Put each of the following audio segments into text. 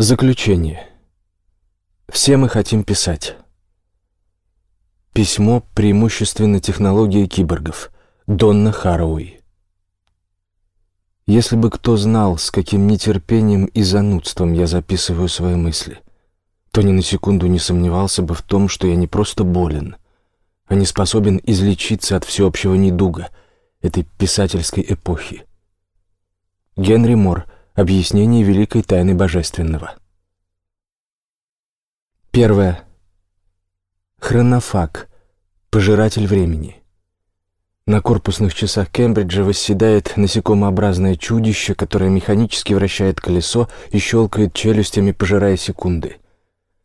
Заключение. Все мы хотим писать. Письмо преимущественно технологии киборгов. Донна Хароуи. Если бы кто знал, с каким нетерпением и занудством я записываю свои мысли, то ни на секунду не сомневался бы в том, что я не просто болен, а не способен излечиться от всеобщего недуга этой писательской эпохи. Генри Мор – Объяснение великой тайны божественного. Первое. Хронофаг. Пожиратель времени. На корпусных часах Кембриджа восседает насекомообразное чудище, которое механически вращает колесо и щелкает челюстями, пожирая секунды.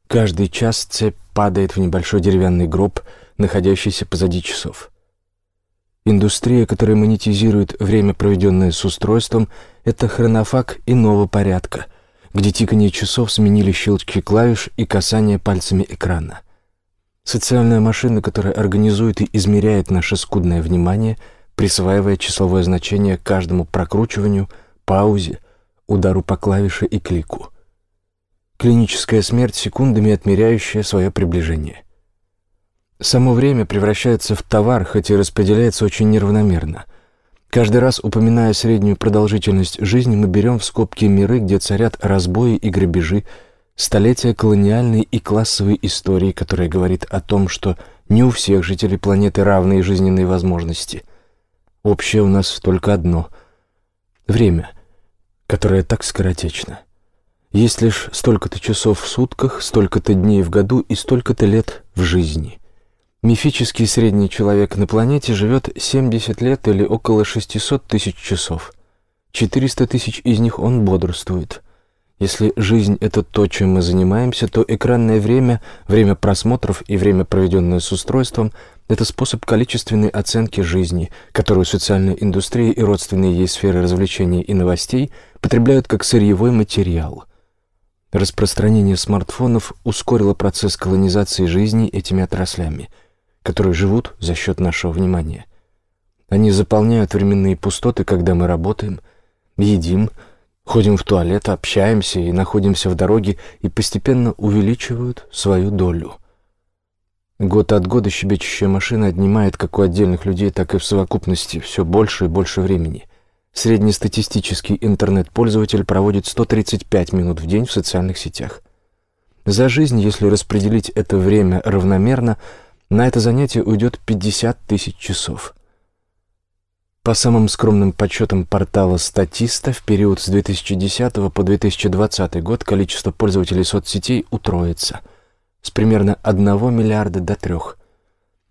Каждый час цепь падает в небольшой деревянный гроб, находящийся позади часов. Индустрия, которая монетизирует время, проведенное с устройством, это хронофаг иного порядка, где тиканье часов сменили щелчки клавиш и касание пальцами экрана. Социальная машина, которая организует и измеряет наше скудное внимание, присваивая числовое значение каждому прокручиванию, паузе, удару по клавише и клику. Клиническая смерть секундами отмеряющая свое приближение – Само время превращается в товар, хоть и распределяется очень неравномерно. Каждый раз, упоминая среднюю продолжительность жизни, мы берем в скобки миры, где царят разбои и грабежи, столетия колониальной и классовой истории, которая говорит о том, что не у всех жителей планеты равные жизненные возможности. Общее у нас только одно — время, которое так скоротечно. Есть лишь столько-то часов в сутках, столько-то дней в году и столько-то лет в жизни. Мифический средний человек на планете живет 70 лет или около 600 тысяч часов. 400 тысяч из них он бодрствует. Если жизнь — это то, чем мы занимаемся, то экранное время, время просмотров и время, проведенное с устройством — это способ количественной оценки жизни, которую социальная индустрия и родственные ей сферы развлечений и новостей потребляют как сырьевой материал. Распространение смартфонов ускорило процесс колонизации жизни этими отраслями — которые живут за счет нашего внимания. Они заполняют временные пустоты, когда мы работаем, едим, ходим в туалет, общаемся и находимся в дороге и постепенно увеличивают свою долю. Год от года щебечущая машина отнимает как у отдельных людей, так и в совокупности все больше и больше времени. Среднестатистический интернет-пользователь проводит 135 минут в день в социальных сетях. За жизнь, если распределить это время равномерно, на это занятие уйдет 50 тысяч часов. По самым скромным подсчетам портала «Статиста» в период с 2010 по 2020 год количество пользователей соцсетей утроится с примерно 1 миллиарда до 3.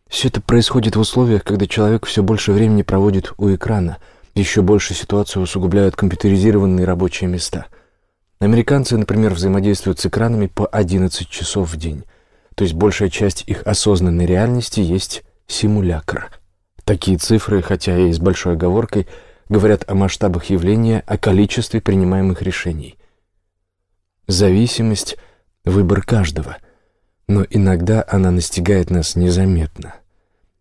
Все это происходит в условиях, когда человек все больше времени проводит у экрана, еще больше ситуацию усугубляют компьютеризированные рабочие места. Американцы, например, взаимодействуют с экранами по 11 часов в день то есть большая часть их осознанной реальности есть симулякр. Такие цифры, хотя и с большой оговоркой, говорят о масштабах явления, о количестве принимаемых решений. Зависимость — выбор каждого, но иногда она настигает нас незаметно.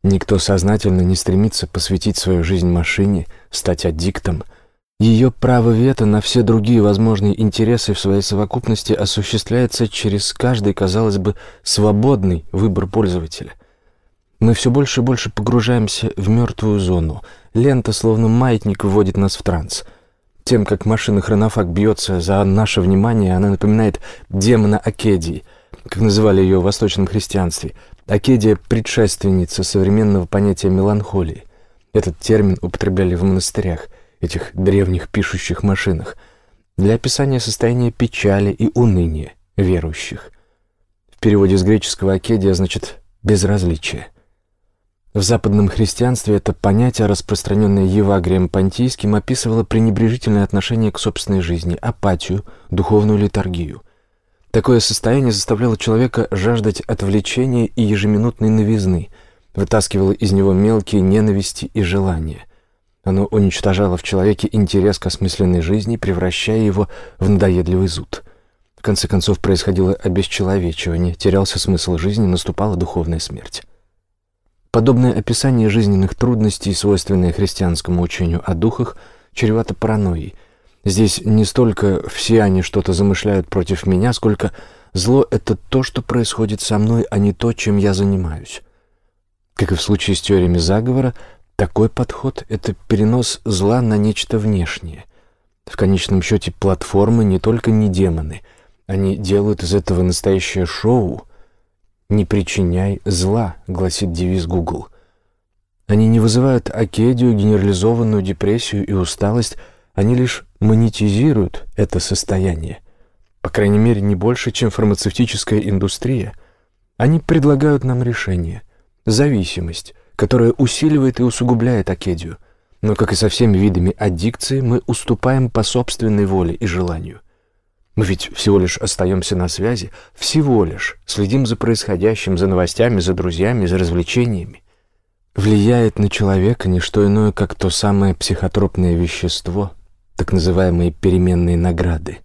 Никто сознательно не стремится посвятить свою жизнь машине, стать аддиктом — ее право вето на все другие возможные интересы в своей совокупности осуществляется через каждый, казалось бы, свободный выбор пользователя. Мы все больше и больше погружаемся в мертвую зону. Лента, словно маятник, вводит нас в транс. Тем, как машина-хронофаг бьется за наше внимание, она напоминает демона Акедии, как называли ее в восточном христианстве. Акедия — предшественница современного понятия меланхолии. Этот термин употребляли в монастырях — этих древних пишущих машинах, для описания состояния печали и уныния верующих. В переводе с греческого «акедия» значит «безразличие». В западном христианстве это понятие, распространенное Евагрием Понтийским, описывало пренебрежительное отношение к собственной жизни, апатию, духовную литургию. Такое состояние заставляло человека жаждать отвлечения и ежеминутной новизны, вытаскивало из него мелкие ненависти и желания. Оно уничтожало в человеке интерес к осмысленной жизни, превращая его в надоедливый зуд. В конце концов происходило обесчеловечивание, терялся смысл жизни, наступала духовная смерть. Подобное описание жизненных трудностей, свойственное христианскому учению о духах, чревато паранойей. Здесь не столько все они что-то замышляют против меня, сколько зло — это то, что происходит со мной, а не то, чем я занимаюсь. Как и в случае с теориями заговора, такой подход — это перенос зла на нечто внешнее. В конечном счете платформы не только не демоны, они делают из этого настоящее шоу. «Не причиняй зла», — гласит девиз Google. Они не вызывают акедию, генерализованную депрессию и усталость, они лишь монетизируют это состояние. По крайней мере, не больше, чем фармацевтическая индустрия. Они предлагают нам решение — зависимость, которая усиливает и усугубляет акедию. Но, как и со всеми видами аддикции, мы уступаем по собственной воле и желанию. Мы ведь всего лишь остаемся на связи, всего лишь следим за происходящим, за новостями, за друзьями, за развлечениями. Влияет на человека не что иное, как то самое психотропное вещество, так называемые переменные награды.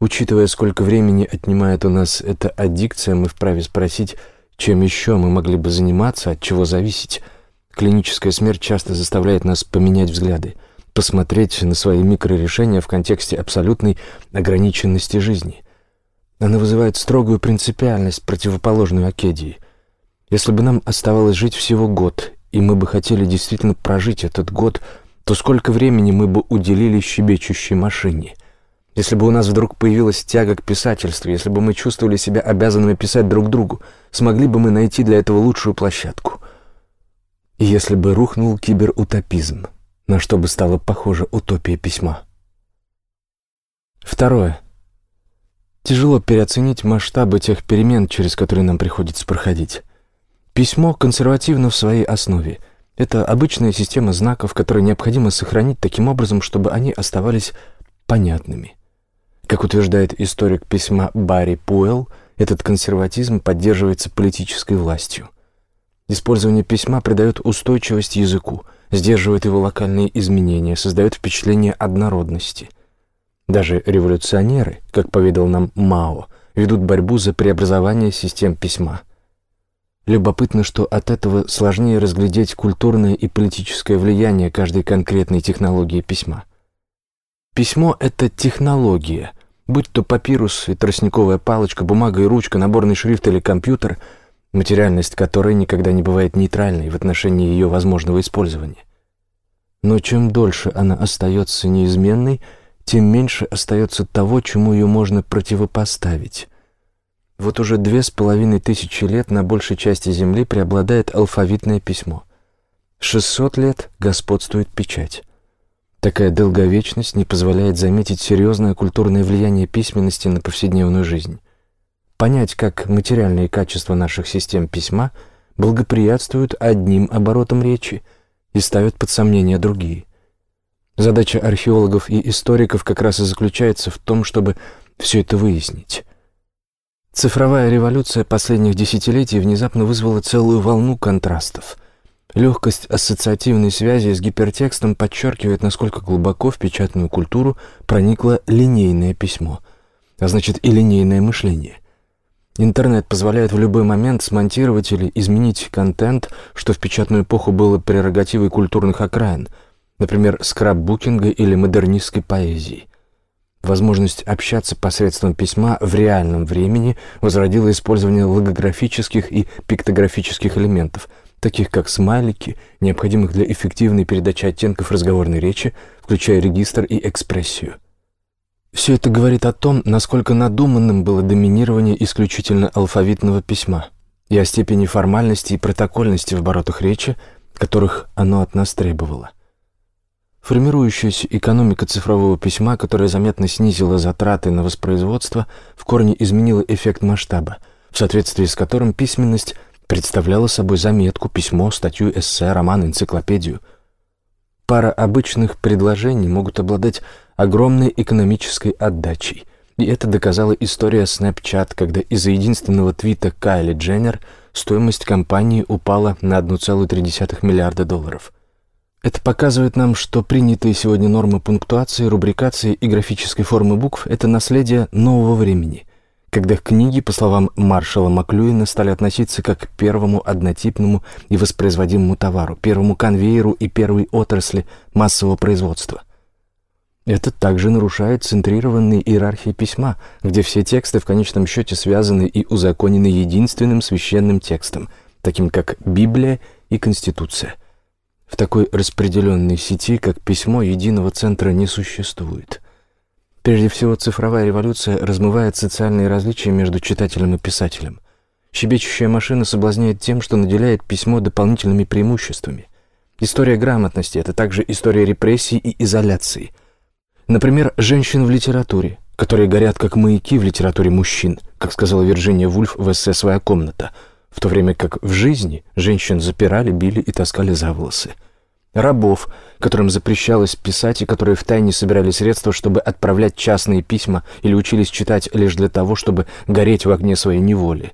Учитывая, сколько времени отнимает у нас эта аддикция, мы вправе спросить, чем еще мы могли бы заниматься, от чего зависеть? Клиническая смерть часто заставляет нас поменять взгляды, посмотреть на свои микрорешения в контексте абсолютной ограниченности жизни. Она вызывает строгую принципиальность, противоположную Акедии. Если бы нам оставалось жить всего год, и мы бы хотели действительно прожить этот год, то сколько времени мы бы уделили щебечущей машине — если бы у нас вдруг появилась тяга к писательству, если бы мы чувствовали себя обязанными писать друг другу, смогли бы мы найти для этого лучшую площадку. И если бы рухнул киберутопизм, на что бы стала похожа утопия письма? Второе. Тяжело переоценить масштабы тех перемен, через которые нам приходится проходить. Письмо консервативно в своей основе. Это обычная система знаков, которые необходимо сохранить таким образом, чтобы они оставались понятными. Как утверждает историк письма Барри Пуэлл, этот консерватизм поддерживается политической властью. Использование письма придает устойчивость языку, сдерживает его локальные изменения, создает впечатление однородности. Даже революционеры, как поведал нам Мао, ведут борьбу за преобразование систем письма. Любопытно, что от этого сложнее разглядеть культурное и политическое влияние каждой конкретной технологии письма. Письмо — это технология, Будь то папирус и тростниковая палочка, бумага и ручка, наборный шрифт или компьютер, материальность которой никогда не бывает нейтральной в отношении ее возможного использования. Но чем дольше она остается неизменной, тем меньше остается того, чему ее можно противопоставить. Вот уже две с половиной тысячи лет на большей части Земли преобладает алфавитное письмо. Шестьсот лет господствует печать. Такая долговечность не позволяет заметить серьезное культурное влияние письменности на повседневную жизнь. Понять, как материальные качества наших систем письма благоприятствуют одним оборотам речи и ставят под сомнение другие. Задача археологов и историков как раз и заключается в том, чтобы все это выяснить. Цифровая революция последних десятилетий внезапно вызвала целую волну контрастов – Легкость ассоциативной связи с гипертекстом подчеркивает, насколько глубоко в печатную культуру проникло линейное письмо, а значит и линейное мышление. Интернет позволяет в любой момент смонтировать или изменить контент, что в печатную эпоху было прерогативой культурных окраин, например, скраббукинга или модернистской поэзии. Возможность общаться посредством письма в реальном времени возродила использование логографических и пиктографических элементов – таких как смайлики, необходимых для эффективной передачи оттенков разговорной речи, включая регистр и экспрессию. Все это говорит о том, насколько надуманным было доминирование исключительно алфавитного письма и о степени формальности и протокольности в оборотах речи, которых оно от нас требовало. Формирующаяся экономика цифрового письма, которая заметно снизила затраты на воспроизводство, в корне изменила эффект масштаба, в соответствии с которым письменность представляла собой заметку, письмо, статью, эссе, роман, энциклопедию. Пара обычных предложений могут обладать огромной экономической отдачей. И это доказала история Snapchat, когда из-за единственного твита Кайли Дженнер стоимость компании упала на 1,3 миллиарда долларов. Это показывает нам, что принятые сегодня нормы пунктуации, рубрикации и графической формы букв – это наследие нового времени – когда книги, по словам маршала Маклюина, стали относиться как к первому однотипному и воспроизводимому товару, первому конвейеру и первой отрасли массового производства. Это также нарушает центрированные иерархии письма, где все тексты в конечном счете связаны и узаконены единственным священным текстом, таким как Библия и Конституция. В такой распределенной сети, как письмо, единого центра не существует. Прежде всего, цифровая революция размывает социальные различия между читателем и писателем. Щебечущая машина соблазняет тем, что наделяет письмо дополнительными преимуществами. История грамотности – это также история репрессий и изоляции – Например, женщин в литературе, которые горят как маяки в литературе мужчин, как сказала Вирджиния Вульф в эссе «Своя комната», в то время как в жизни женщин запирали, били и таскали за волосы. Рабов, которым запрещалось писать и которые втайне собирали средства, чтобы отправлять частные письма или учились читать лишь для того, чтобы гореть в огне своей неволи.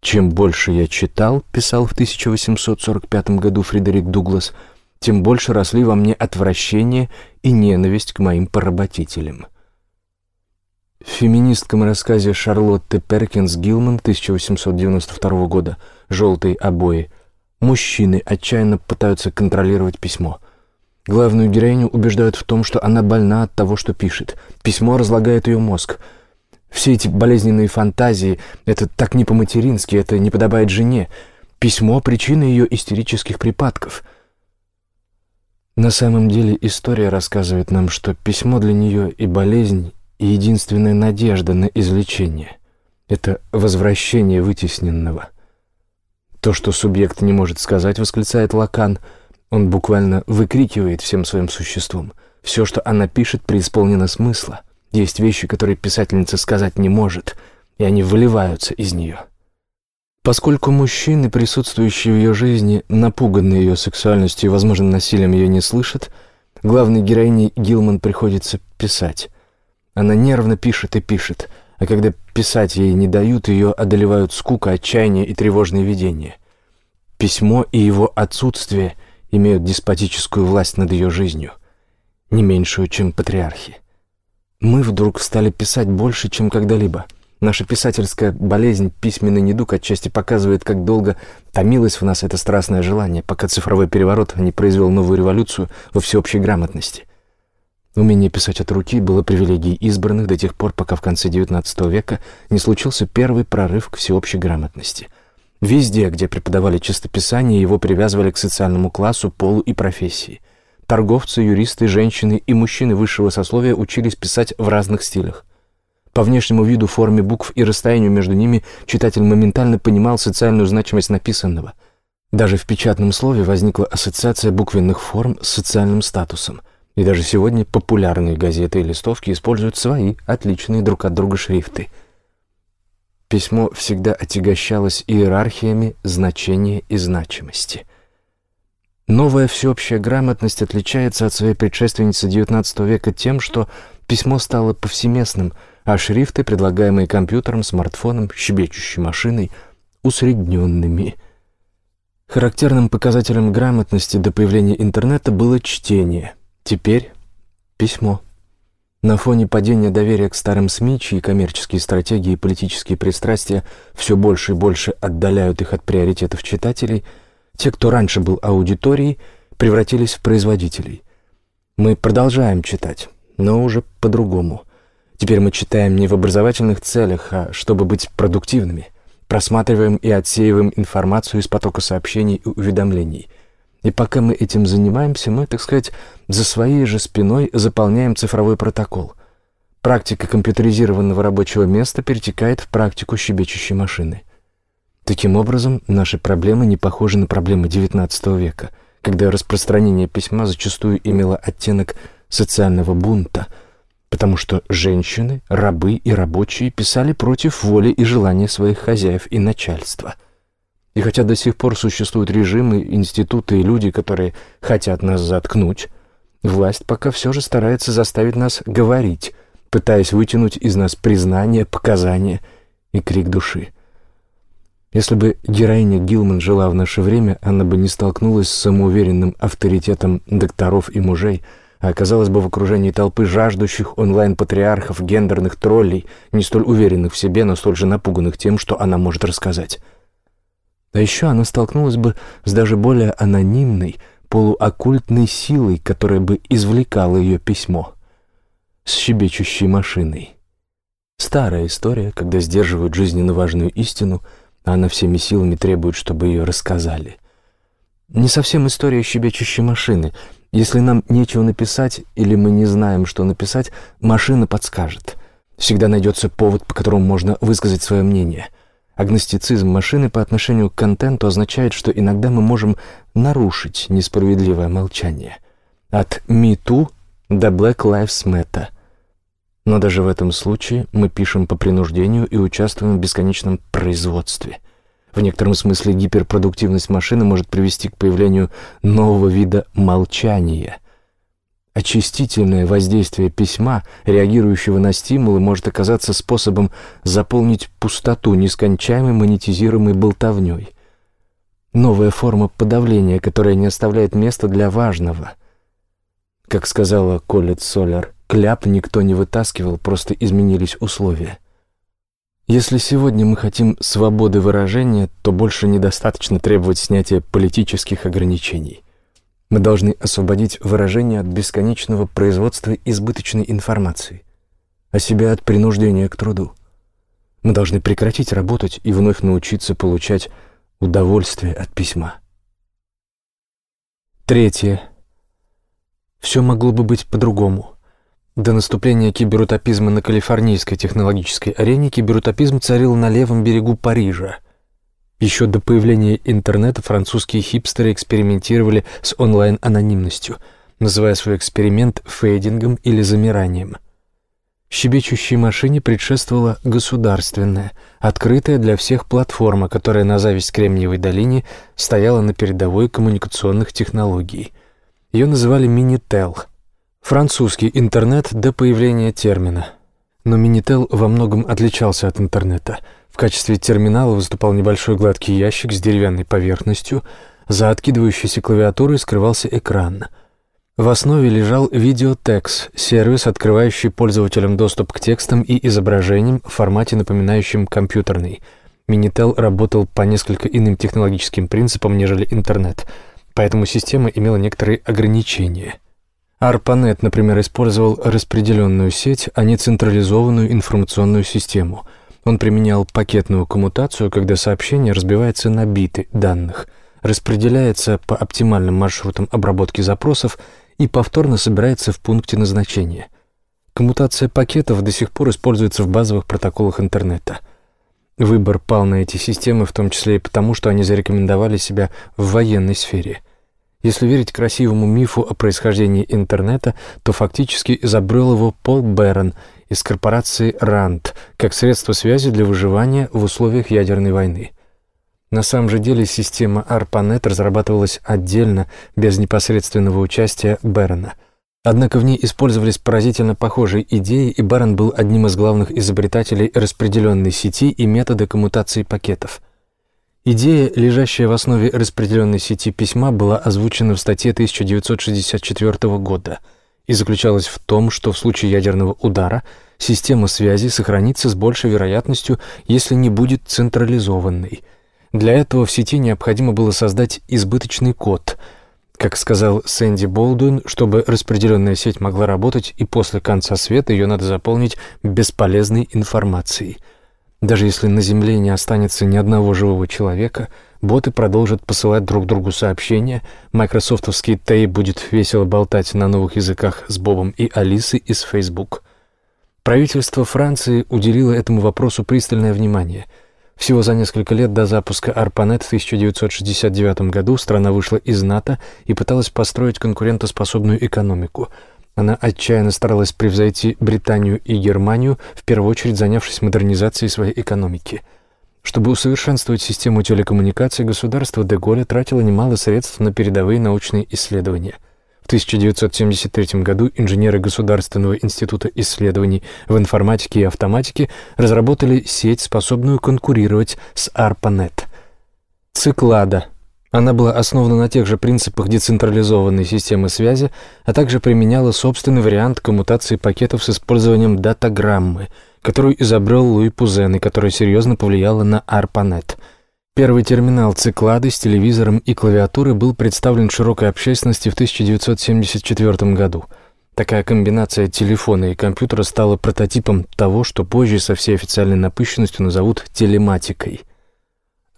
«Чем больше я читал», — писал в 1845 году Фредерик Дуглас, — тем больше росли во мне отвращение и ненависть к моим поработителям. В феминистком рассказе Шарлотты Перкинс Гилман 1892 года «Желтые обои» мужчины отчаянно пытаются контролировать письмо. Главную героиню убеждают в том, что она больна от того, что пишет. Письмо разлагает ее мозг. Все эти болезненные фантазии — это так не по-матерински, это не подобает жене. Письмо — причина ее истерических припадков — на самом деле история рассказывает нам, что письмо для нее и болезнь, и единственная надежда на излечение. Это возвращение вытесненного. То, что субъект не может сказать, восклицает Лакан, он буквально выкрикивает всем своим существом. Все, что она пишет, преисполнено смысла. Есть вещи, которые писательница сказать не может, и они выливаются из нее. Поскольку мужчины, присутствующие в ее жизни, напуганы ее сексуальностью и возможным насилием ее не слышат, главной героине Гилман приходится писать. Она нервно пишет и пишет, а когда писать ей не дают, ее одолевают скука, отчаяние и тревожные видения. Письмо и его отсутствие имеют деспотическую власть над ее жизнью, не меньшую, чем патриархи. Мы вдруг стали писать больше, чем когда-либо — Наша писательская болезнь, письменный недуг отчасти показывает, как долго томилось в нас это страстное желание, пока цифровой переворот не произвел новую революцию во всеобщей грамотности. Умение писать от руки было привилегией избранных до тех пор, пока в конце XIX века не случился первый прорыв к всеобщей грамотности. Везде, где преподавали чистописание, его привязывали к социальному классу, полу и профессии. Торговцы, юристы, женщины и мужчины высшего сословия учились писать в разных стилях. По внешнему виду, форме букв и расстоянию между ними читатель моментально понимал социальную значимость написанного. Даже в печатном слове возникла ассоциация буквенных форм с социальным статусом. И даже сегодня популярные газеты и листовки используют свои, отличные друг от друга шрифты. Письмо всегда отягощалось иерархиями значения и значимости. Новая всеобщая грамотность отличается от своей предшественницы XIX века тем, что письмо стало повсеместным – а шрифты, предлагаемые компьютером, смартфоном, щебечущей машиной, усредненными. Характерным показателем грамотности до появления интернета было чтение. Теперь письмо. На фоне падения доверия к старым СМИ, чьи коммерческие стратегии и политические пристрастия все больше и больше отдаляют их от приоритетов читателей, те, кто раньше был аудиторией, превратились в производителей. Мы продолжаем читать, но уже по-другому – Теперь мы читаем не в образовательных целях, а чтобы быть продуктивными. Просматриваем и отсеиваем информацию из потока сообщений и уведомлений. И пока мы этим занимаемся, мы, так сказать, за своей же спиной заполняем цифровой протокол. Практика компьютеризированного рабочего места перетекает в практику щебечущей машины. Таким образом, наши проблемы не похожи на проблемы XIX века, когда распространение письма зачастую имело оттенок социального бунта – потому что женщины, рабы и рабочие писали против воли и желания своих хозяев и начальства. И хотя до сих пор существуют режимы, институты и люди, которые хотят нас заткнуть, власть пока все же старается заставить нас говорить, пытаясь вытянуть из нас признание, показания и крик души. Если бы героиня Гилман жила в наше время, она бы не столкнулась с самоуверенным авторитетом докторов и мужей – а оказалась бы в окружении толпы жаждущих онлайн-патриархов, гендерных троллей, не столь уверенных в себе, но столь же напуганных тем, что она может рассказать. А еще она столкнулась бы с даже более анонимной, полуоккультной силой, которая бы извлекала ее письмо, с щебечущей машиной. Старая история, когда сдерживают жизненно важную истину, а она всеми силами требует, чтобы ее рассказали. Не совсем история щебечущей машины. Если нам нечего написать или мы не знаем, что написать, машина подскажет. Всегда найдется повод, по которому можно высказать свое мнение. Агностицизм машины по отношению к контенту означает, что иногда мы можем нарушить несправедливое молчание. От «Me Too» до «Black Lives Matter». Но даже в этом случае мы пишем по принуждению и участвуем в бесконечном производстве – в некотором смысле гиперпродуктивность машины может привести к появлению нового вида молчания. Очистительное воздействие письма, реагирующего на стимулы, может оказаться способом заполнить пустоту нескончаемой монетизируемой болтовней. Новая форма подавления, которая не оставляет места для важного. Как сказала Колет Солер, кляп никто не вытаскивал, просто изменились условия. Если сегодня мы хотим свободы выражения, то больше недостаточно требовать снятия политических ограничений. Мы должны освободить выражение от бесконечного производства избыточной информации, а себя от принуждения к труду. Мы должны прекратить работать и вновь научиться получать удовольствие от письма. Третье. Все могло бы быть по-другому. До наступления киберутопизма на калифорнийской технологической арене киберутопизм царил на левом берегу Парижа. Еще до появления интернета французские хипстеры экспериментировали с онлайн-анонимностью, называя свой эксперимент фейдингом или замиранием. Щебечущей машине предшествовала государственная, открытая для всех платформа, которая на зависть Кремниевой долине стояла на передовой коммуникационных технологий. Ее называли «Минител», Французский интернет до появления термина. Но Минител во многом отличался от интернета. Качестве терминала выступал небольшой гладкий ящик с деревянной поверхностью, за откидывающейся клавиатурой скрывался экран. В основе лежал видеотекс, сервис, открывающий пользователям доступ к текстам и изображениям в формате, напоминающем компьютерный. Минител работал по несколько иным технологическим принципам, нежели интернет, поэтому система имела некоторые ограничения – ARPANET, например, использовал распределенную сеть, а не централизованную информационную систему. Он применял пакетную коммутацию, когда сообщение разбивается на биты данных, распределяется по оптимальным маршрутам обработки запросов и повторно собирается в пункте назначения. Коммутация пакетов до сих пор используется в базовых протоколах интернета. Выбор пал на эти системы, в том числе и потому, что они зарекомендовали себя в военной сфере – если верить красивому мифу о происхождении интернета, то фактически изобрел его Пол Берн из корпорации RAND как средство связи для выживания в условиях ядерной войны. На самом же деле система ARPANET разрабатывалась отдельно, без непосредственного участия Берна. Однако в ней использовались поразительно похожие идеи, и Берн был одним из главных изобретателей распределенной сети и метода коммутации пакетов – Идея, лежащая в основе распределенной сети письма, была озвучена в статье 1964 года и заключалась в том, что в случае ядерного удара система связи сохранится с большей вероятностью, если не будет централизованной. Для этого в сети необходимо было создать избыточный код. Как сказал Сэнди Болдуин, чтобы распределенная сеть могла работать и после конца света ее надо заполнить бесполезной информацией – даже если на Земле не останется ни одного живого человека, боты продолжат посылать друг другу сообщения, майкрософтовский Тей будет весело болтать на новых языках с Бобом и Алисой из Facebook. Правительство Франции уделило этому вопросу пристальное внимание. Всего за несколько лет до запуска ARPANET в 1969 году страна вышла из НАТО и пыталась построить конкурентоспособную экономику – она отчаянно старалась превзойти Британию и Германию, в первую очередь занявшись модернизацией своей экономики. Чтобы усовершенствовать систему телекоммуникаций, государство Деголя тратило немало средств на передовые научные исследования. В 1973 году инженеры Государственного института исследований в информатике и автоматике разработали сеть, способную конкурировать с ARPANET. Циклада – она была основана на тех же принципах децентрализованной системы связи, а также применяла собственный вариант коммутации пакетов с использованием датаграммы, которую изобрел Луи Пузен и которая серьезно повлияла на ARPANET. Первый терминал циклады с телевизором и клавиатурой был представлен широкой общественности в 1974 году. Такая комбинация телефона и компьютера стала прототипом того, что позже со всей официальной напыщенностью назовут телематикой.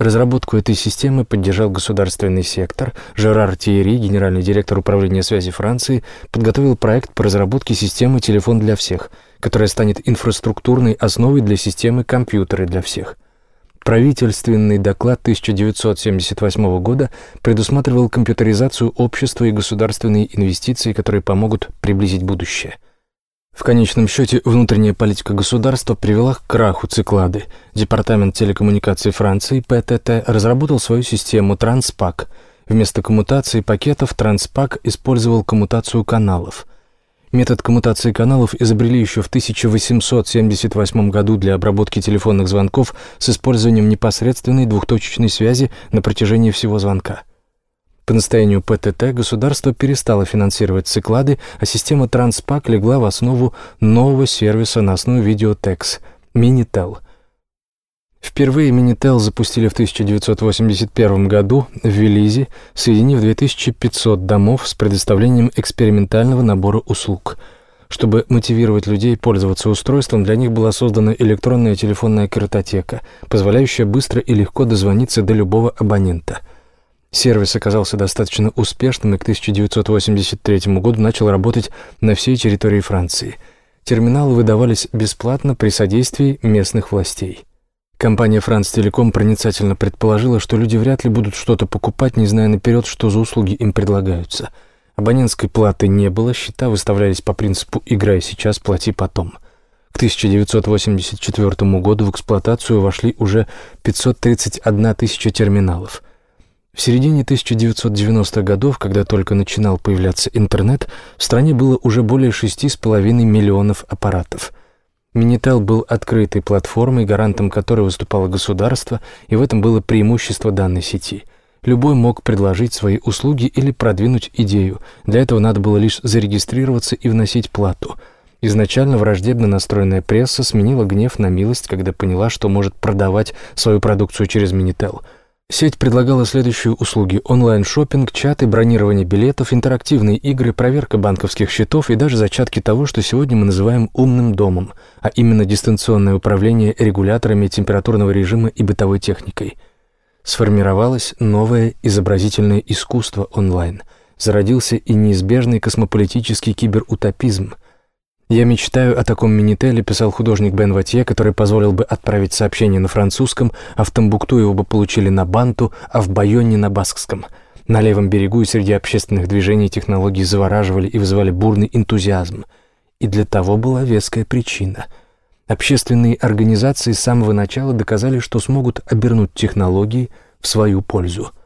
Разработку этой системы поддержал государственный сектор. Жерар Тиери, генеральный директор управления связи Франции, подготовил проект по разработке системы «Телефон для всех», которая станет инфраструктурной основой для системы «Компьютеры для всех». Правительственный доклад 1978 года предусматривал компьютеризацию общества и государственные инвестиции, которые помогут приблизить будущее. В конечном счете, внутренняя политика государства привела к краху циклады. Департамент телекоммуникаций Франции, ПТТ, разработал свою систему Транспак. Вместо коммутации пакетов Транспак использовал коммутацию каналов – Метод коммутации каналов изобрели еще в 1878 году для обработки телефонных звонков с использованием непосредственной двухточечной связи на протяжении всего звонка. По настоянию ПТТ государство перестало финансировать циклады, а система Транспак легла в основу нового сервиса на основе видеотекс – Minitel – Впервые Minitel запустили в 1981 году в Велизе, соединив 2500 домов с предоставлением экспериментального набора услуг. Чтобы мотивировать людей пользоваться устройством, для них была создана электронная телефонная картотека, позволяющая быстро и легко дозвониться до любого абонента. Сервис оказался достаточно успешным и к 1983 году начал работать на всей территории Франции. Терминалы выдавались бесплатно при содействии местных властей. Компания «Франц Телеком» проницательно предположила, что люди вряд ли будут что-то покупать, не зная наперед, что за услуги им предлагаются. Абонентской платы не было, счета выставлялись по принципу «играй сейчас, плати потом». К 1984 году в эксплуатацию вошли уже 531 тысяча терминалов. В середине 1990-х годов, когда только начинал появляться интернет, в стране было уже более 6,5 миллионов аппаратов – Минител был открытой платформой, гарантом которой выступало государство, и в этом было преимущество данной сети. Любой мог предложить свои услуги или продвинуть идею. Для этого надо было лишь зарегистрироваться и вносить плату. Изначально враждебно настроенная пресса сменила гнев на милость, когда поняла, что может продавать свою продукцию через Минител – Сеть предлагала следующие услуги – онлайн-шоппинг, чаты, бронирование билетов, интерактивные игры, проверка банковских счетов и даже зачатки того, что сегодня мы называем «умным домом», а именно дистанционное управление регуляторами температурного режима и бытовой техникой. Сформировалось новое изобразительное искусство онлайн. Зародился и неизбежный космополитический киберутопизм – «Я мечтаю о таком минителе», — писал художник Бен Ватье, который позволил бы отправить сообщение на французском, а в Тамбукту его бы получили на банту, а в Байоне — на баскском. На левом берегу и среди общественных движений технологии завораживали и вызывали бурный энтузиазм. И для того была веская причина. Общественные организации с самого начала доказали, что смогут обернуть технологии в свою пользу —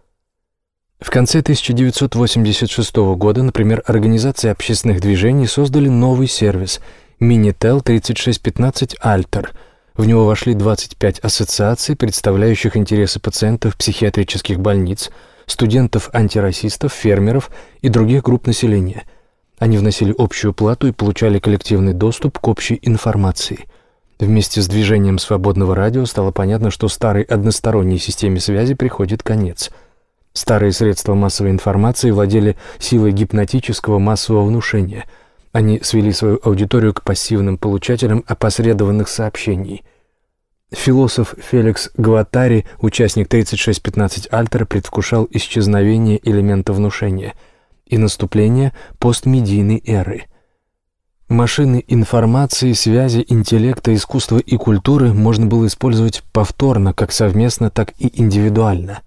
в конце 1986 года, например, организации общественных движений создали новый сервис Minitel 3615 Alter. В него вошли 25 ассоциаций, представляющих интересы пациентов психиатрических больниц, студентов-антирасистов, фермеров и других групп населения. Они вносили общую плату и получали коллективный доступ к общей информации. Вместе с движением свободного радио стало понятно, что старой односторонней системе связи приходит конец – Старые средства массовой информации владели силой гипнотического массового внушения. Они свели свою аудиторию к пассивным получателям опосредованных сообщений. Философ Феликс Гватари, участник 3615 Альтера, предвкушал исчезновение элемента внушения и наступление постмедийной эры – Машины информации, связи, интеллекта, искусства и культуры можно было использовать повторно, как совместно, так и индивидуально.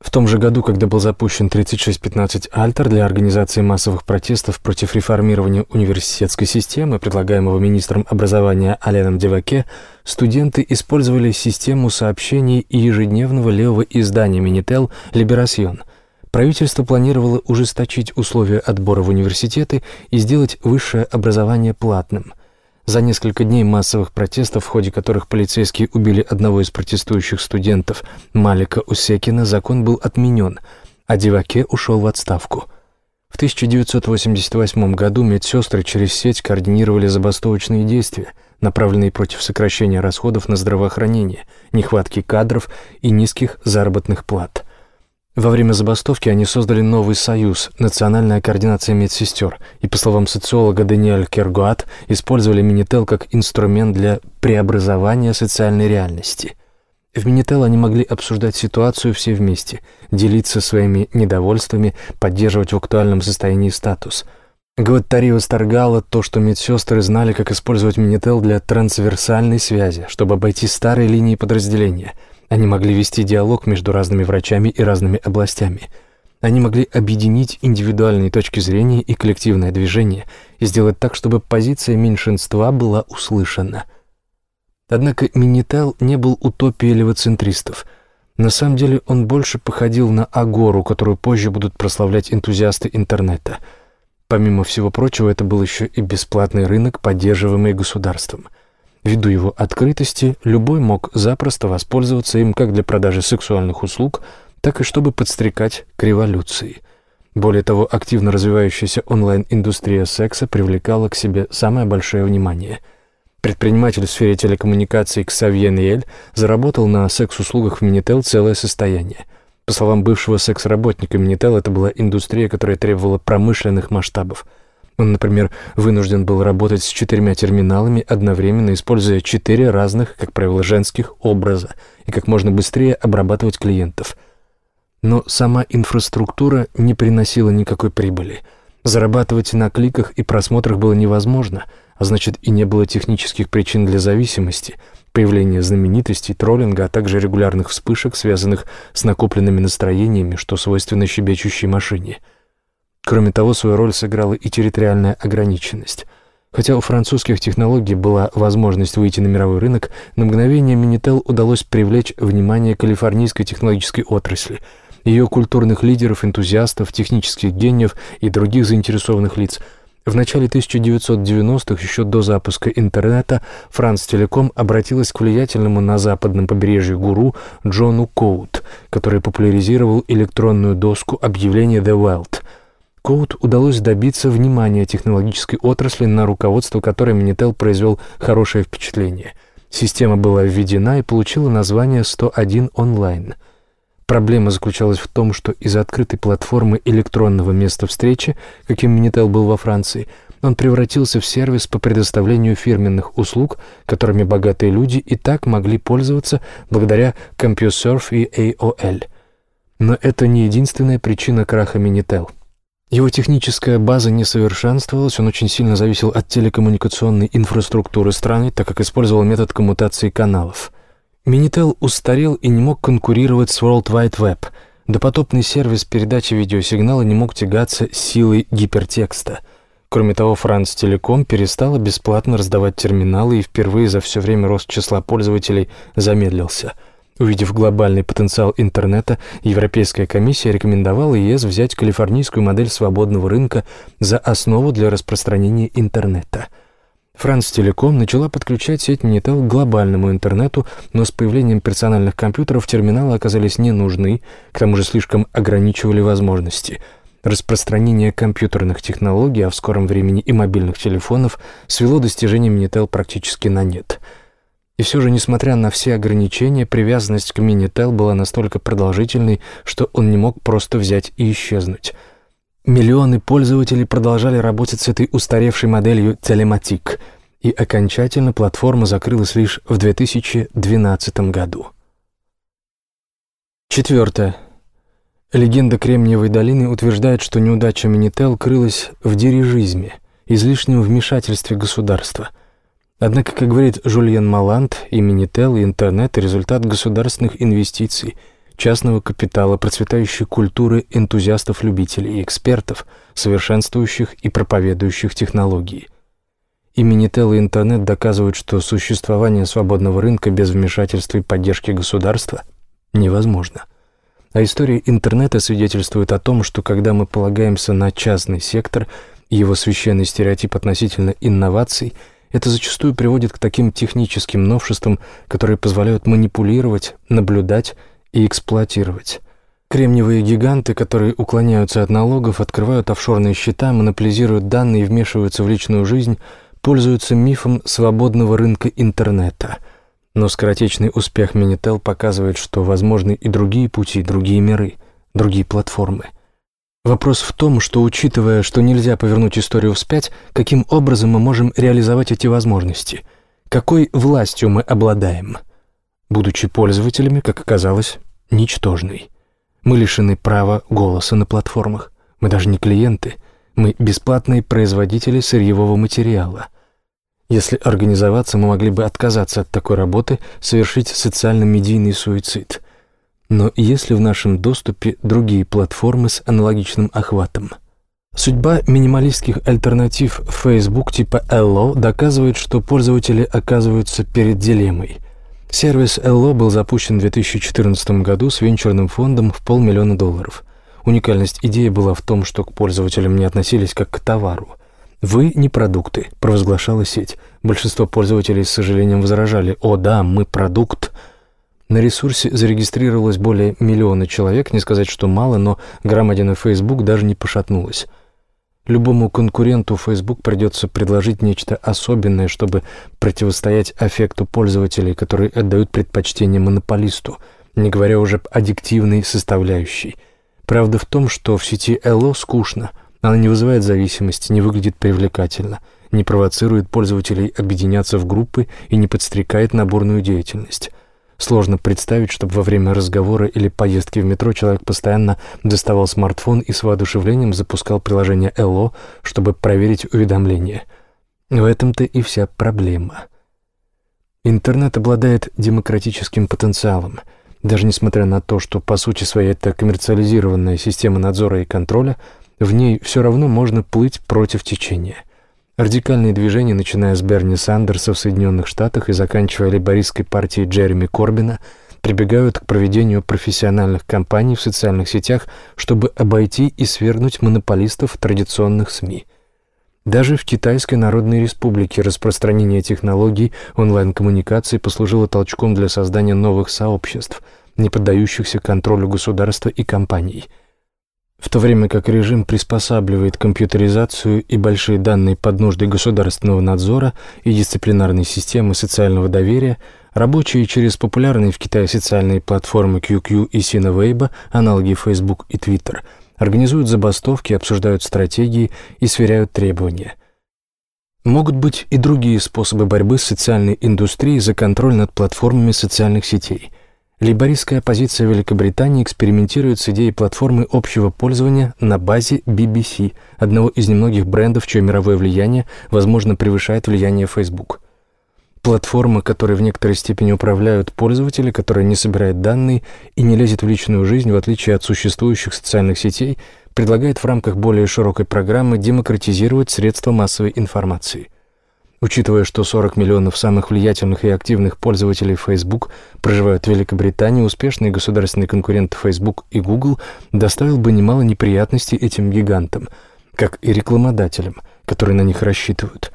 В том же году, когда был запущен 3615 «Альтер» для организации массовых протестов против реформирования университетской системы, предлагаемого министром образования Аленом Деваке, студенты использовали систему сообщений и ежедневного левого издания «Минител» «Либерасьон». Правительство планировало ужесточить условия отбора в университеты и сделать высшее образование платным. За несколько дней массовых протестов, в ходе которых полицейские убили одного из протестующих студентов, Малика Усекина, закон был отменен, а Диваке ушел в отставку. В 1988 году медсестры через сеть координировали забастовочные действия, направленные против сокращения расходов на здравоохранение, нехватки кадров и низких заработных плат – Во время забастовки они создали новый союз – Национальная координация медсестер, и, по словам социолога Даниэль Кергуат, использовали Минител как инструмент для преобразования социальной реальности. В Минител они могли обсуждать ситуацию все вместе, делиться своими недовольствами, поддерживать в актуальном состоянии статус. Гваттарио сторгало то, что медсестры знали, как использовать Минител для трансверсальной связи, чтобы обойти старые линии подразделения – они могли вести диалог между разными врачами и разными областями. Они могли объединить индивидуальные точки зрения и коллективное движение и сделать так, чтобы позиция меньшинства была услышана. Однако Минитал не был утопией левоцентристов. На самом деле он больше походил на агору, которую позже будут прославлять энтузиасты интернета. Помимо всего прочего, это был еще и бесплатный рынок, поддерживаемый государством – Ввиду его открытости, любой мог запросто воспользоваться им как для продажи сексуальных услуг, так и чтобы подстрекать к революции. Более того, активно развивающаяся онлайн-индустрия секса привлекала к себе самое большое внимание. Предприниматель в сфере телекоммуникаций Ксавье Ниэль заработал на секс-услугах в Минител целое состояние. По словам бывшего секс-работника Минител, это была индустрия, которая требовала промышленных масштабов – он, например, вынужден был работать с четырьмя терминалами, одновременно используя четыре разных, как правило, женских образа и как можно быстрее обрабатывать клиентов. Но сама инфраструктура не приносила никакой прибыли. Зарабатывать на кликах и просмотрах было невозможно, а значит и не было технических причин для зависимости, появления знаменитостей, троллинга, а также регулярных вспышек, связанных с накопленными настроениями, что свойственно щебечущей машине – Кроме того, свою роль сыграла и территориальная ограниченность. Хотя у французских технологий была возможность выйти на мировой рынок, на мгновение Minitel удалось привлечь внимание калифорнийской технологической отрасли, ее культурных лидеров, энтузиастов, технических гениев и других заинтересованных лиц. В начале 1990-х, еще до запуска интернета, Франц Телеком обратилась к влиятельному на западном побережье гуру Джону Коут, который популяризировал электронную доску объявления The Welt – Коут удалось добиться внимания технологической отрасли, на руководство которой Minitel произвел хорошее впечатление. Система была введена и получила название 101 онлайн. Проблема заключалась в том, что из открытой платформы электронного места встречи, каким Minitel был во Франции, он превратился в сервис по предоставлению фирменных услуг, которыми богатые люди и так могли пользоваться благодаря CompuServe и AOL. Но это не единственная причина краха Minitel. Его техническая база не совершенствовалась, он очень сильно зависел от телекоммуникационной инфраструктуры страны, так как использовал метод коммутации каналов. Minitel устарел и не мог конкурировать с World Wide Web. Допотопный сервис передачи видеосигнала не мог тягаться силой гипертекста. Кроме того, Франц Телеком перестала бесплатно раздавать терминалы и впервые за все время рост числа пользователей замедлился – Увидев глобальный потенциал интернета, Европейская комиссия рекомендовала ЕС взять калифорнийскую модель свободного рынка за основу для распространения интернета. Франц Телеком начала подключать сеть Minitel к глобальному интернету, но с появлением персональных компьютеров терминалы оказались не нужны, к тому же слишком ограничивали возможности. Распространение компьютерных технологий, а в скором времени и мобильных телефонов, свело достижения Minitel практически на нет – и все же, несмотря на все ограничения, привязанность к Минител была настолько продолжительной, что он не мог просто взять и исчезнуть. Миллионы пользователей продолжали работать с этой устаревшей моделью Телематик, и окончательно платформа закрылась лишь в 2012 году. Четвертое. Легенда Кремниевой долины утверждает, что неудача Минител крылась в дирижизме, излишнем вмешательстве государства – Однако, как говорит Жульен Малант, и Минител, и интернет – результат государственных инвестиций, частного капитала, процветающей культуры энтузиастов-любителей и экспертов, совершенствующих и проповедующих технологии. И Минител, и интернет доказывают, что существование свободного рынка без вмешательства и поддержки государства невозможно. А история интернета свидетельствует о том, что когда мы полагаемся на частный сектор и его священный стереотип относительно инноваций – это зачастую приводит к таким техническим новшествам, которые позволяют манипулировать, наблюдать и эксплуатировать. Кремниевые гиганты, которые уклоняются от налогов, открывают офшорные счета, монополизируют данные и вмешиваются в личную жизнь, пользуются мифом свободного рынка интернета. Но скоротечный успех Минител показывает, что возможны и другие пути, другие миры, другие платформы. Вопрос в том, что, учитывая, что нельзя повернуть историю вспять, каким образом мы можем реализовать эти возможности? Какой властью мы обладаем? Будучи пользователями, как оказалось, ничтожной. Мы лишены права голоса на платформах. Мы даже не клиенты. Мы бесплатные производители сырьевого материала. Если организоваться, мы могли бы отказаться от такой работы, совершить социально-медийный суицид. Но если в нашем доступе другие платформы с аналогичным охватом? Судьба минималистских альтернатив Facebook типа Ello доказывает, что пользователи оказываются перед дилеммой – Сервис Ello был запущен в 2014 году с венчурным фондом в полмиллиона долларов. Уникальность идеи была в том, что к пользователям не относились как к товару. «Вы не продукты», — провозглашала сеть. Большинство пользователей с сожалением возражали «О да, мы продукт». На ресурсе зарегистрировалось более миллиона человек, не сказать, что мало, но громадина Facebook даже не пошатнулась. Любому конкуренту Facebook придется предложить нечто особенное, чтобы противостоять аффекту пользователей, которые отдают предпочтение монополисту, не говоря уже об аддиктивной составляющей. Правда в том, что в сети Элло скучно, она не вызывает зависимости, не выглядит привлекательно, не провоцирует пользователей объединяться в группы и не подстрекает наборную деятельность. Сложно представить, чтобы во время разговора или поездки в метро человек постоянно доставал смартфон и с воодушевлением запускал приложение «Элло», чтобы проверить уведомления. В этом-то и вся проблема. Интернет обладает демократическим потенциалом. Даже несмотря на то, что по сути своей это коммерциализированная система надзора и контроля, в ней все равно можно плыть против течения. Радикальные движения, начиная с Берни Сандерса в Соединенных Штатах и заканчивая лейбористской партией Джереми Корбина, прибегают к проведению профессиональных кампаний в социальных сетях, чтобы обойти и свергнуть монополистов традиционных СМИ. Даже в Китайской Народной Республике распространение технологий онлайн-коммуникации послужило толчком для создания новых сообществ, не поддающихся контролю государства и компаний – в то время как режим приспосабливает компьютеризацию и большие данные под нужды государственного надзора и дисциплинарной системы социального доверия, рабочие через популярные в Китае социальные платформы QQ и Sina аналоги Facebook и Twitter, организуют забастовки, обсуждают стратегии и сверяют требования. Могут быть и другие способы борьбы с социальной индустрией за контроль над платформами социальных сетей – Лейбористская оппозиция Великобритании экспериментирует с идеей платформы общего пользования на базе BBC, одного из немногих брендов, чье мировое влияние, возможно, превышает влияние Facebook. Платформа, которой в некоторой степени управляют пользователи, которая не собирает данные и не лезет в личную жизнь, в отличие от существующих социальных сетей, предлагает в рамках более широкой программы демократизировать средства массовой информации – Учитывая, что 40 миллионов самых влиятельных и активных пользователей Facebook проживают в Великобритании, успешный государственный конкурент Facebook и Google доставил бы немало неприятностей этим гигантам, как и рекламодателям, которые на них рассчитывают.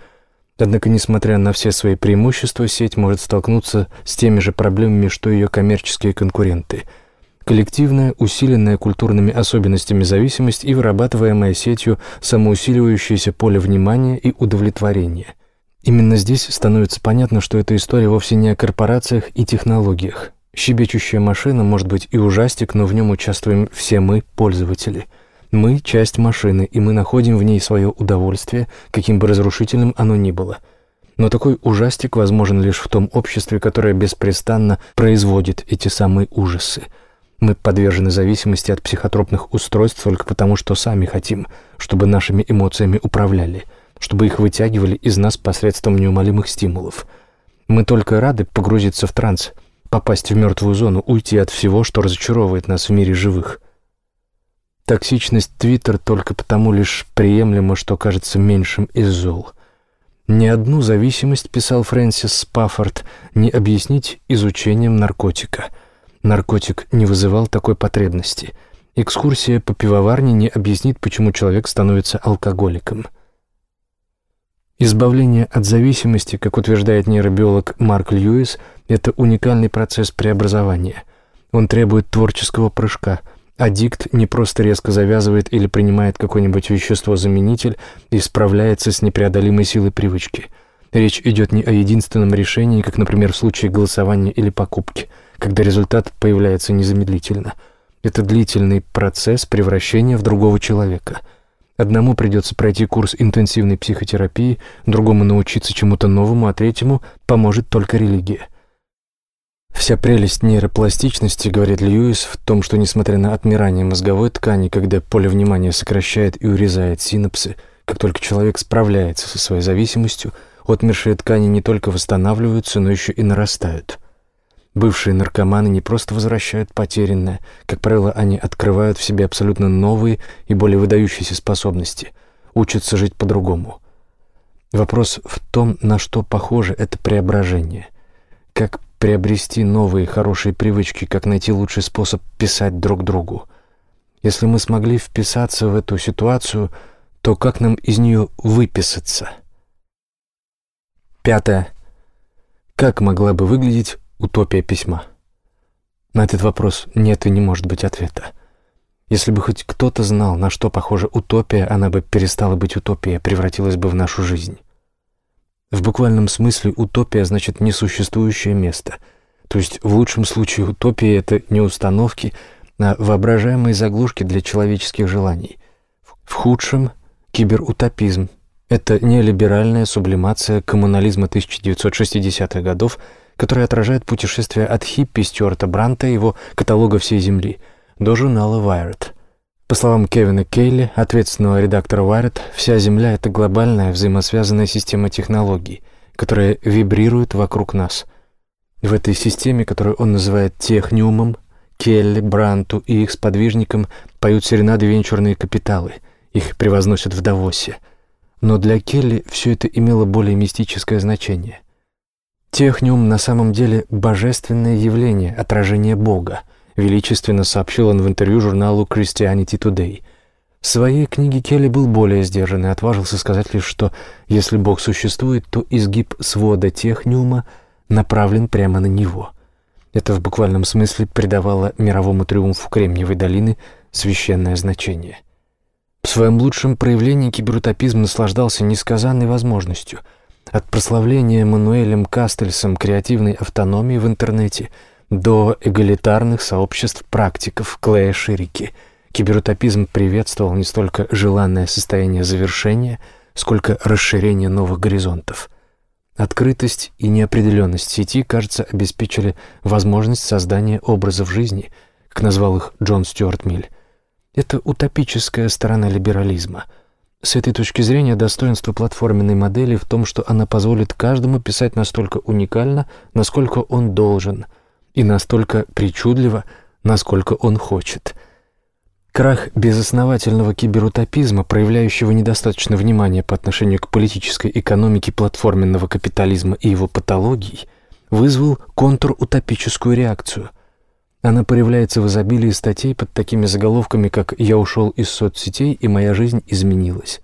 Однако, несмотря на все свои преимущества, сеть может столкнуться с теми же проблемами, что ее коммерческие конкуренты – коллективная, усиленная культурными особенностями зависимость и вырабатываемая сетью самоусиливающееся поле внимания и удовлетворения – Именно здесь становится понятно, что эта история вовсе не о корпорациях и технологиях. Щебечущая машина может быть и ужастик, но в нем участвуем все мы, пользователи. Мы — часть машины, и мы находим в ней свое удовольствие, каким бы разрушительным оно ни было. Но такой ужастик возможен лишь в том обществе, которое беспрестанно производит эти самые ужасы. Мы подвержены зависимости от психотропных устройств только потому, что сами хотим, чтобы нашими эмоциями управляли — чтобы их вытягивали из нас посредством неумолимых стимулов. Мы только рады погрузиться в транс, попасть в мертвую зону, уйти от всего, что разочаровывает нас в мире живых. Токсичность Твиттер только потому лишь приемлема, что кажется меньшим из зол. Ни одну зависимость, писал Фрэнсис Спаффорд, не объяснить изучением наркотика. Наркотик не вызывал такой потребности. Экскурсия по пивоварне не объяснит, почему человек становится алкоголиком. Избавление от зависимости, как утверждает нейробиолог Марк Льюис, это уникальный процесс преобразования. Он требует творческого прыжка. Аддикт не просто резко завязывает или принимает какое-нибудь вещество-заменитель и справляется с непреодолимой силой привычки. Речь идет не о единственном решении, как, например, в случае голосования или покупки, когда результат появляется незамедлительно. Это длительный процесс превращения в другого человека. Одному придется пройти курс интенсивной психотерапии, другому научиться чему-то новому, а третьему поможет только религия. Вся прелесть нейропластичности, говорит Льюис, в том, что несмотря на отмирание мозговой ткани, когда поле внимания сокращает и урезает синапсы, как только человек справляется со своей зависимостью, отмершие ткани не только восстанавливаются, но еще и нарастают. Бывшие наркоманы не просто возвращают потерянное, как правило, они открывают в себе абсолютно новые и более выдающиеся способности, учатся жить по-другому. Вопрос в том, на что похоже это преображение. Как приобрести новые хорошие привычки, как найти лучший способ писать друг другу. Если мы смогли вписаться в эту ситуацию, то как нам из нее выписаться? Пятое. Как могла бы выглядеть утопия письма? На этот вопрос нет и не может быть ответа. Если бы хоть кто-то знал, на что похожа утопия, она бы перестала быть утопией, превратилась бы в нашу жизнь. В буквальном смысле утопия значит несуществующее место. То есть в лучшем случае утопия — это не установки, а воображаемые заглушки для человеческих желаний. В худшем — киберутопизм. Это неолиберальная сублимация коммунализма 1960-х годов, которая отражает путешествие от хиппи Стюарта Бранта и его каталога всей Земли до журнала Wired. По словам Кевина Кейли, ответственного редактора Wired, вся Земля — это глобальная взаимосвязанная система технологий, которая вибрирует вокруг нас. В этой системе, которую он называет техниумом, Келли, Бранту и их сподвижникам поют серенады венчурные капиталы, их превозносят в Давосе. Но для Келли все это имело более мистическое значение. Техниум на самом деле божественное явление, отражение Бога — величественно сообщил он в интервью журналу Christianity Today. В своей книге Келли был более сдержан и отважился сказать лишь, что если Бог существует, то изгиб свода техниума направлен прямо на него. Это в буквальном смысле придавало мировому триумфу Кремниевой долины священное значение. В своем лучшем проявлении киберутопизм наслаждался несказанной возможностью. От прославления Мануэлем Кастельсом креативной автономии в интернете – до эгалитарных сообществ практиков Клея Ширики. Киберутопизм приветствовал не столько желанное состояние завершения, сколько расширение новых горизонтов. Открытость и неопределенность сети, кажется, обеспечили возможность создания образов жизни, как назвал их Джон Стюарт Миль. Это утопическая сторона либерализма. С этой точки зрения достоинство платформенной модели в том, что она позволит каждому писать настолько уникально, насколько он должен – и настолько причудливо, насколько он хочет. Крах безосновательного киберутопизма, проявляющего недостаточно внимания по отношению к политической экономике платформенного капитализма и его патологий, вызвал контрутопическую реакцию. Она проявляется в изобилии статей под такими заголовками, как «Я ушел из соцсетей, и моя жизнь изменилась».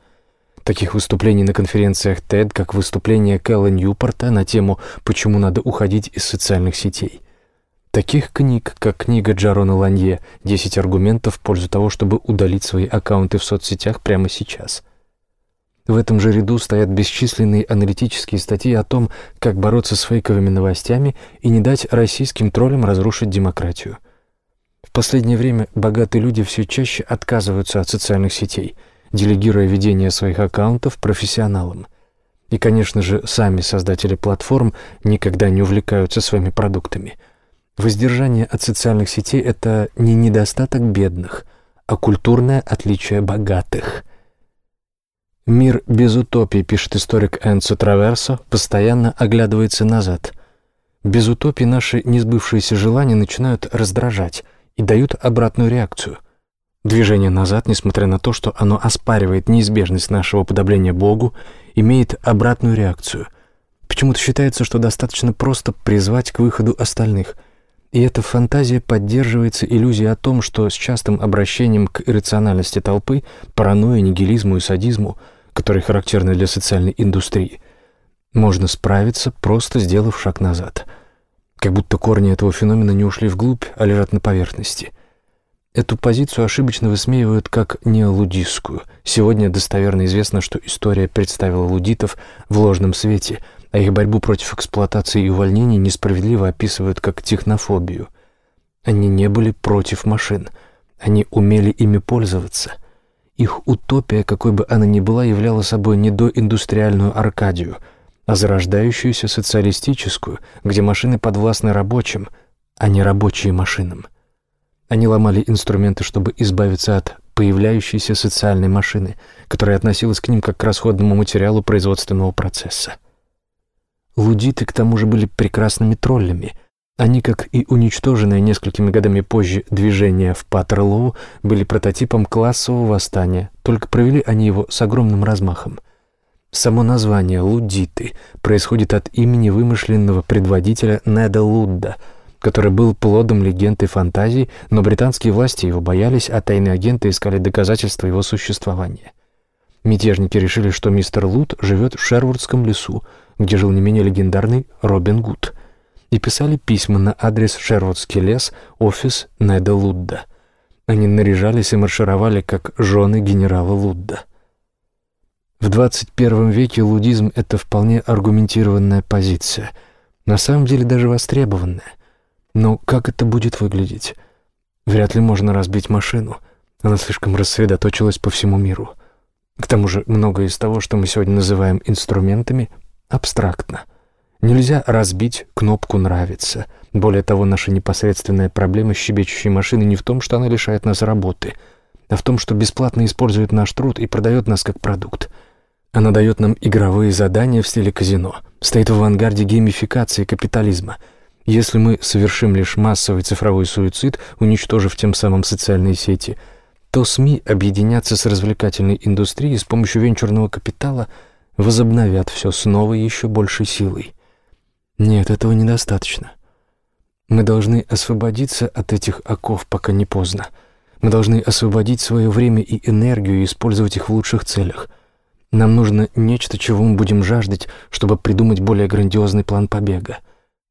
Таких выступлений на конференциях TED, как выступление Кэлла Ньюпорта на тему «Почему надо уходить из социальных сетей». Таких книг, как книга Джарона Ланье «10 аргументов в пользу того, чтобы удалить свои аккаунты в соцсетях прямо сейчас». В этом же ряду стоят бесчисленные аналитические статьи о том, как бороться с фейковыми новостями и не дать российским троллям разрушить демократию. В последнее время богатые люди все чаще отказываются от социальных сетей, делегируя ведение своих аккаунтов профессионалам. И, конечно же, сами создатели платформ никогда не увлекаются своими продуктами – Воздержание от социальных сетей — это не недостаток бедных, а культурное отличие богатых. Мир без утопии, пишет историк Энцо Траверсо, постоянно оглядывается назад. Без утопии наши несбывшиеся желания начинают раздражать и дают обратную реакцию. Движение назад, несмотря на то, что оно оспаривает неизбежность нашего подобления Богу, имеет обратную реакцию. Почему-то считается, что достаточно просто призвать к выходу остальных — и эта фантазия поддерживается иллюзией о том, что с частым обращением к иррациональности толпы, паранойи, нигилизму и садизму, которые характерны для социальной индустрии, можно справиться, просто сделав шаг назад. Как будто корни этого феномена не ушли вглубь, а лежат на поверхности. Эту позицию ошибочно высмеивают как неолудистскую. Сегодня достоверно известно, что история представила лудитов в ложном свете – а их борьбу против эксплуатации и увольнений несправедливо описывают как технофобию. Они не были против машин, Они умели ими пользоваться. Их утопия, какой бы она ни была, являла собой не доиндустриальную Аркадию, а зарождающуюся социалистическую, где машины подвластны рабочим, а не рабочие машинам. Они ломали инструменты, чтобы избавиться от появляющейся социальной машины, которая относилась к ним как к расходному материалу производственного процесса. Лудиты, к тому же, были прекрасными троллями. Они, как и уничтоженное несколькими годами позже движение в Паттерлоу, были прототипом классового восстания, только провели они его с огромным размахом. Само название «лудиты» происходит от имени вымышленного предводителя Неда Лудда – который был плодом легенд и фантазий, но британские власти его боялись, а тайные агенты искали доказательства его существования. Мятежники решили, что мистер Лут живет в Шервудском лесу, где жил не менее легендарный Робин Гуд, и писали письма на адрес Шервудский лес, офис Неда Лудда. Они наряжались и маршировали, как жены генерала Лудда. В 21 веке лудизм — это вполне аргументированная позиция, на самом деле даже востребованная. Но как это будет выглядеть? Вряд ли можно разбить машину. Она слишком рассредоточилась по всему миру. К тому же многое из того, что мы сегодня называем инструментами, абстрактно. Нельзя разбить кнопку «нравится». Более того, наша непосредственная проблема щебечущей машины не в том, что она лишает нас работы, а в том, что бесплатно использует наш труд и продает нас как продукт. Она дает нам игровые задания в стиле казино, стоит в авангарде геймификации капитализма — если мы совершим лишь массовый цифровой суицид, уничтожив тем самым социальные сети, то СМИ объединятся с развлекательной индустрией с помощью венчурного капитала, возобновят все с новой еще большей силой. Нет, этого недостаточно. Мы должны освободиться от этих оков, пока не поздно. Мы должны освободить свое время и энергию и использовать их в лучших целях. Нам нужно нечто, чего мы будем жаждать, чтобы придумать более грандиозный план побега.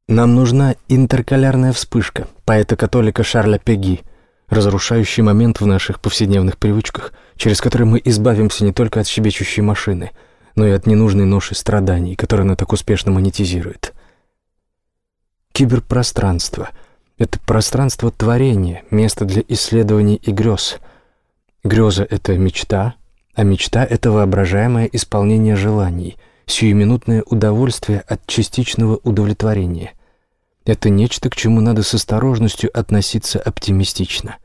Нам нужна интеркалярная вспышка поэта-католика Шарля Пеги, разрушающий момент в наших повседневных привычках, через который мы избавимся не только от щебечущей машины, но и от ненужной ноши страданий, которые она так успешно монетизирует. Киберпространство — это пространство творения, место для исследований и грез. Греза — это мечта, а мечта — это воображаемое исполнение желаний, сиюминутное удовольствие от частичного удовлетворения. Это нечто, к чему надо с осторожностью относиться оптимистично.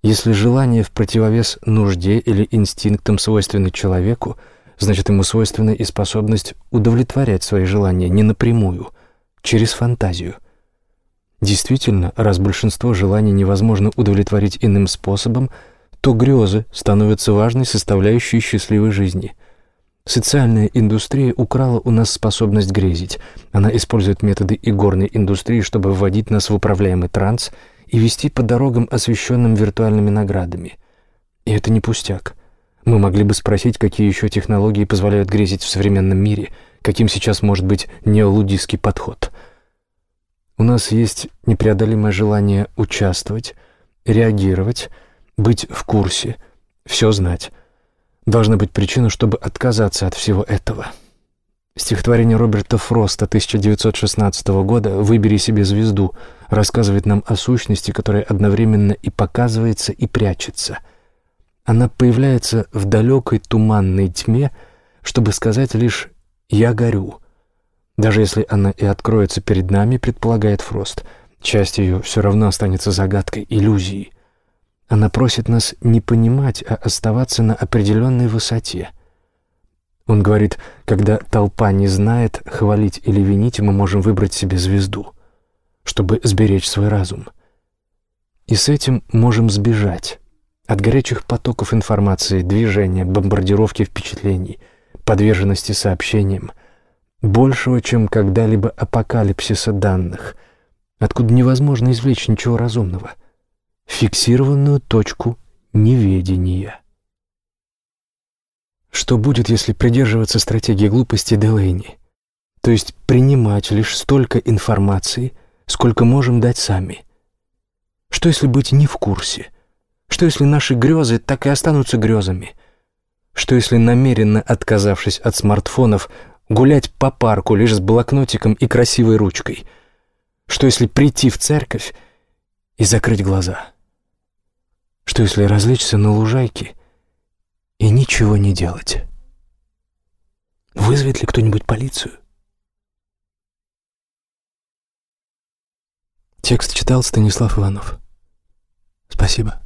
Если желание в противовес нужде или инстинктам свойственны человеку, значит, ему свойственна и способность удовлетворять свои желания не напрямую, через фантазию. Действительно, раз большинство желаний невозможно удовлетворить иным способом, то грезы становятся важной составляющей счастливой жизни – Социальная индустрия украла у нас способность грезить. Она использует методы игорной индустрии, чтобы вводить нас в управляемый транс и вести по дорогам, освещенным виртуальными наградами. И это не пустяк. Мы могли бы спросить, какие еще технологии позволяют грезить в современном мире, каким сейчас может быть неолудистский подход. У нас есть непреодолимое желание участвовать, реагировать, быть в курсе, все знать. Должна быть причина, чтобы отказаться от всего этого. Стихотворение Роберта Фроста 1916 года «Выбери себе звезду» рассказывает нам о сущности, которая одновременно и показывается, и прячется. Она появляется в далекой туманной тьме, чтобы сказать лишь «я горю». Даже если она и откроется перед нами, предполагает Фрост, часть ее все равно останется загадкой, иллюзией. Она просит нас не понимать, а оставаться на определенной высоте. Он говорит, когда толпа не знает, хвалить или винить, мы можем выбрать себе звезду, чтобы сберечь свой разум. И с этим можем сбежать от горячих потоков информации, движения, бомбардировки впечатлений, подверженности сообщениям, большего, чем когда-либо апокалипсиса данных, откуда невозможно извлечь ничего разумного — фиксированную точку неведения. Что будет, если придерживаться стратегии глупости Делейни? То есть принимать лишь столько информации, сколько можем дать сами. Что если быть не в курсе? Что если наши грезы так и останутся грезами? Что если намеренно отказавшись от смартфонов, гулять по парку лишь с блокнотиком и красивой ручкой? Что если прийти в церковь и закрыть глаза? Что если различься на лужайке и ничего не делать? Вызовет ли кто-нибудь полицию? Текст читал Станислав Иванов. Спасибо.